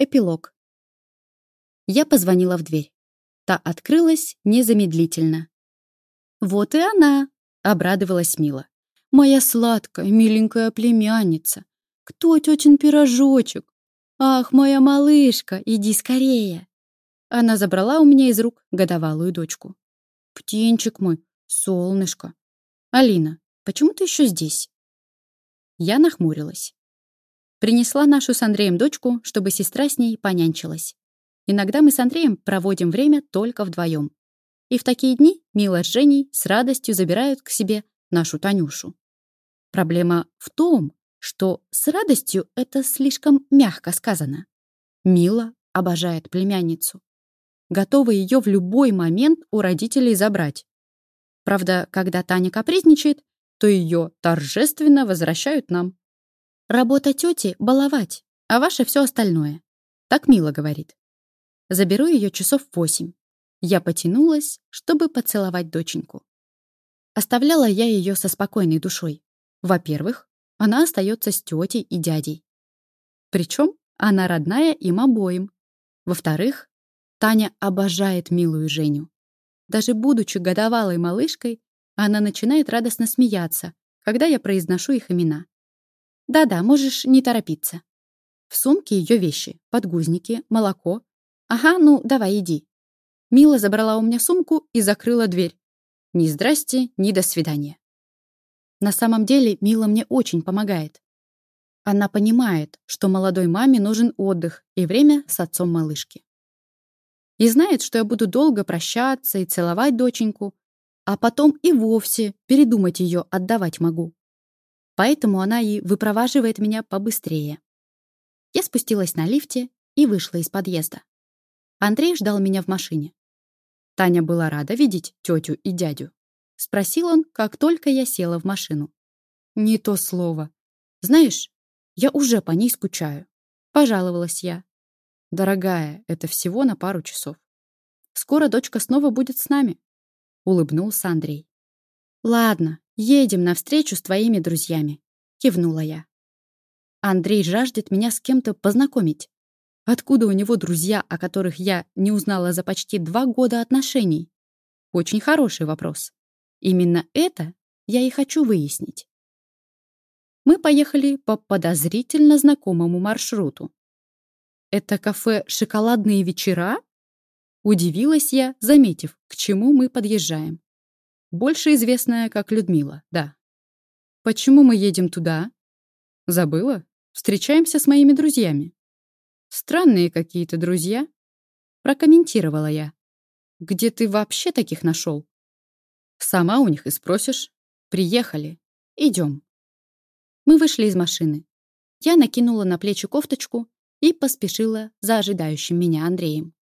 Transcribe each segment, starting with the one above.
Эпилог. Я позвонила в дверь. Та открылась незамедлительно. «Вот и она!» — обрадовалась Мила. «Моя сладкая, миленькая племянница! Кто тетин пирожочек? Ах, моя малышка, иди скорее!» Она забрала у меня из рук годовалую дочку. «Птенчик мой, солнышко! Алина, почему ты еще здесь?» Я нахмурилась. Принесла нашу с Андреем дочку, чтобы сестра с ней понянчилась. Иногда мы с Андреем проводим время только вдвоем. И в такие дни Мила с Женей с радостью забирают к себе нашу Танюшу. Проблема в том, что с радостью это слишком мягко сказано. Мила обожает племянницу. Готова ее в любой момент у родителей забрать. Правда, когда Таня капризничает, то ее торжественно возвращают нам. Работа тети — баловать, а ваше все остальное. Так мило говорит. Заберу ее часов восемь. Я потянулась, чтобы поцеловать доченьку. Оставляла я ее со спокойной душой. Во-первых, она остается с тетей и дядей. Причем она родная им обоим. Во-вторых, Таня обожает милую Женю. Даже будучи годовалой малышкой, она начинает радостно смеяться, когда я произношу их имена. Да-да, можешь не торопиться. В сумке ее вещи, подгузники, молоко. Ага, ну, давай, иди. Мила забрала у меня сумку и закрыла дверь. Ни здрасте, ни до свидания. На самом деле Мила мне очень помогает. Она понимает, что молодой маме нужен отдых и время с отцом малышки. И знает, что я буду долго прощаться и целовать доченьку, а потом и вовсе передумать ее отдавать могу. Поэтому она и выпроваживает меня побыстрее. Я спустилась на лифте и вышла из подъезда. Андрей ждал меня в машине. Таня была рада видеть тетю и дядю. Спросил он, как только я села в машину. Не то слово. Знаешь, я уже по ней скучаю. Пожаловалась я. Дорогая, это всего на пару часов. Скоро дочка снова будет с нами. Улыбнулся Андрей. Ладно, «Едем навстречу с твоими друзьями», — кивнула я. Андрей жаждет меня с кем-то познакомить. Откуда у него друзья, о которых я не узнала за почти два года отношений? Очень хороший вопрос. Именно это я и хочу выяснить. Мы поехали по подозрительно знакомому маршруту. «Это кафе «Шоколадные вечера»?» Удивилась я, заметив, к чему мы подъезжаем. Больше известная как Людмила, да. Почему мы едем туда? Забыла? Встречаемся с моими друзьями. Странные какие-то друзья. Прокомментировала я. Где ты вообще таких нашел? Сама у них и спросишь. Приехали. Идем. Мы вышли из машины. Я накинула на плечи кофточку и поспешила за ожидающим меня Андреем.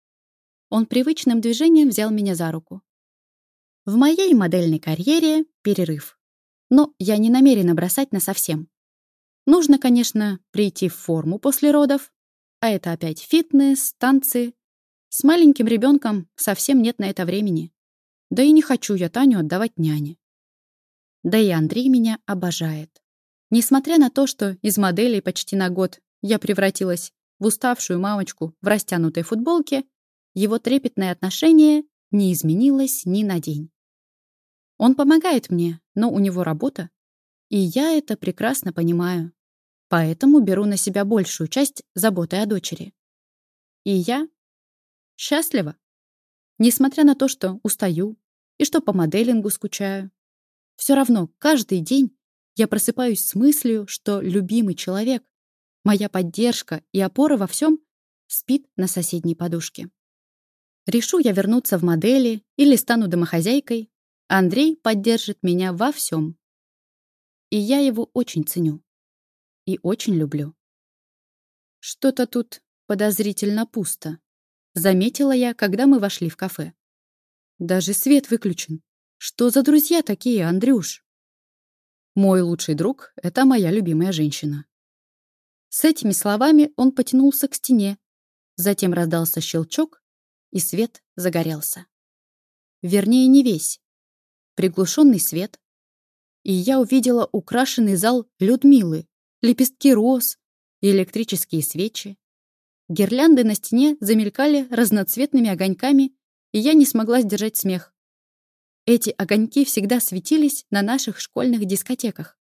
Он привычным движением взял меня за руку. В моей модельной карьере перерыв. Но я не намерена бросать на совсем. Нужно, конечно, прийти в форму после родов, а это опять фитнес, танцы. С маленьким ребенком совсем нет на это времени. Да и не хочу я Таню отдавать няне. Да и Андрей меня обожает. Несмотря на то, что из моделей почти на год я превратилась в уставшую мамочку в растянутой футболке, его трепетное отношение не изменилось ни на день. Он помогает мне, но у него работа. И я это прекрасно понимаю. Поэтому беру на себя большую часть заботы о дочери. И я счастлива. Несмотря на то, что устаю и что по моделингу скучаю. Все равно каждый день я просыпаюсь с мыслью, что любимый человек, моя поддержка и опора во всем спит на соседней подушке. Решу я вернуться в модели или стану домохозяйкой, Андрей поддержит меня во всем. И я его очень ценю. И очень люблю. Что-то тут подозрительно пусто. Заметила я, когда мы вошли в кафе. Даже свет выключен. Что за друзья такие, Андрюш? Мой лучший друг — это моя любимая женщина. С этими словами он потянулся к стене. Затем раздался щелчок, и свет загорелся. Вернее, не весь приглушенный свет. И я увидела украшенный зал Людмилы, лепестки роз и электрические свечи. Гирлянды на стене замелькали разноцветными огоньками, и я не смогла сдержать смех. Эти огоньки всегда светились на наших школьных дискотеках.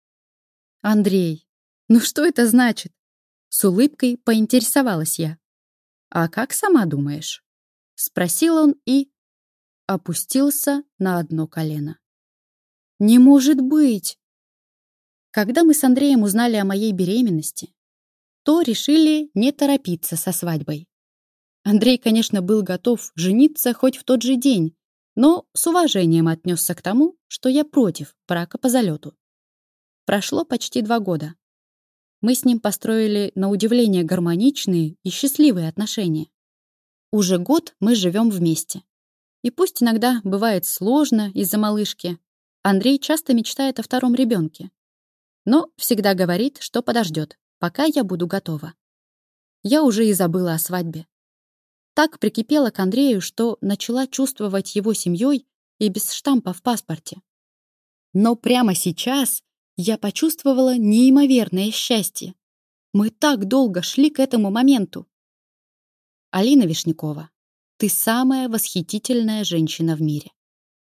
«Андрей, ну что это значит?» С улыбкой поинтересовалась я. «А как сама думаешь?» Спросил он и опустился на одно колено. «Не может быть!» Когда мы с Андреем узнали о моей беременности, то решили не торопиться со свадьбой. Андрей, конечно, был готов жениться хоть в тот же день, но с уважением отнесся к тому, что я против брака по залету. Прошло почти два года. Мы с ним построили, на удивление, гармоничные и счастливые отношения. Уже год мы живем вместе. И пусть иногда бывает сложно из-за малышки, Андрей часто мечтает о втором ребенке. Но всегда говорит, что подождет, пока я буду готова. Я уже и забыла о свадьбе. Так прикипела к Андрею, что начала чувствовать его семьей и без штампа в паспорте. Но прямо сейчас я почувствовала неимоверное счастье. Мы так долго шли к этому моменту. Алина Вишнякова, ты самая восхитительная женщина в мире.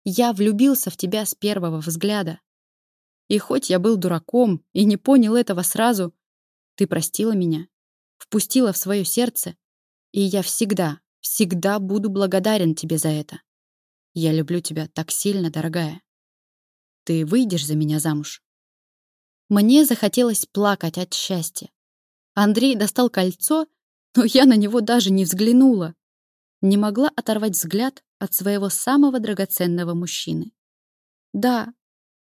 Я влюбился в тебя с первого взгляда. И хоть я был дураком и не понял этого сразу, ты простила меня, впустила в свое сердце и я всегда, всегда буду благодарен тебе за это. Я люблю тебя так сильно, дорогая. Ты выйдешь за меня замуж?» Мне захотелось плакать от счастья. Андрей достал кольцо, но я на него даже не взглянула. Не могла оторвать взгляд от своего самого драгоценного мужчины. «Да»,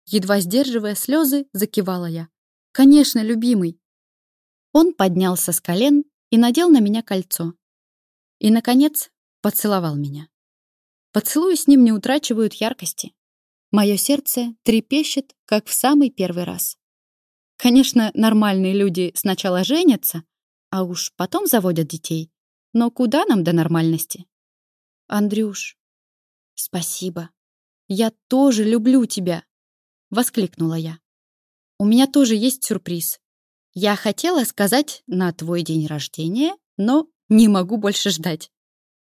едва сдерживая слезы, закивала я. «Конечно, любимый». Он поднялся с колен и надел на меня кольцо. И, наконец, поцеловал меня. Поцелуи с ним не утрачивают яркости. Мое сердце трепещет, как в самый первый раз. Конечно, нормальные люди сначала женятся, а уж потом заводят детей. Но куда нам до нормальности? Андрюш, спасибо. Я тоже люблю тебя, воскликнула я. У меня тоже есть сюрприз. Я хотела сказать на твой день рождения, но не могу больше ждать.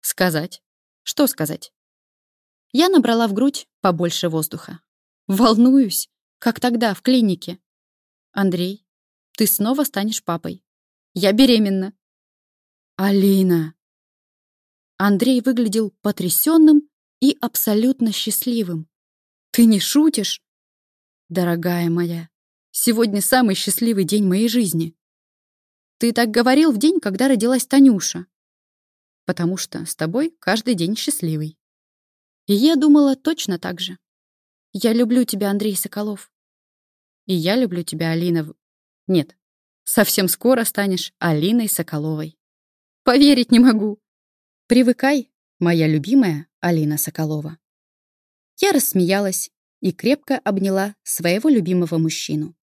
Сказать? Что сказать? Я набрала в грудь побольше воздуха. Волнуюсь, как тогда в клинике. Андрей, ты снова станешь папой. Я беременна. Алина. Андрей выглядел потрясенным и абсолютно счастливым. Ты не шутишь? Дорогая моя, сегодня самый счастливый день моей жизни. Ты так говорил в день, когда родилась Танюша. Потому что с тобой каждый день счастливый. И я думала точно так же. Я люблю тебя, Андрей Соколов. И я люблю тебя, Алина. Нет, совсем скоро станешь Алиной Соколовой. Поверить не могу. Привыкай, моя любимая Алина Соколова. Я рассмеялась и крепко обняла своего любимого мужчину.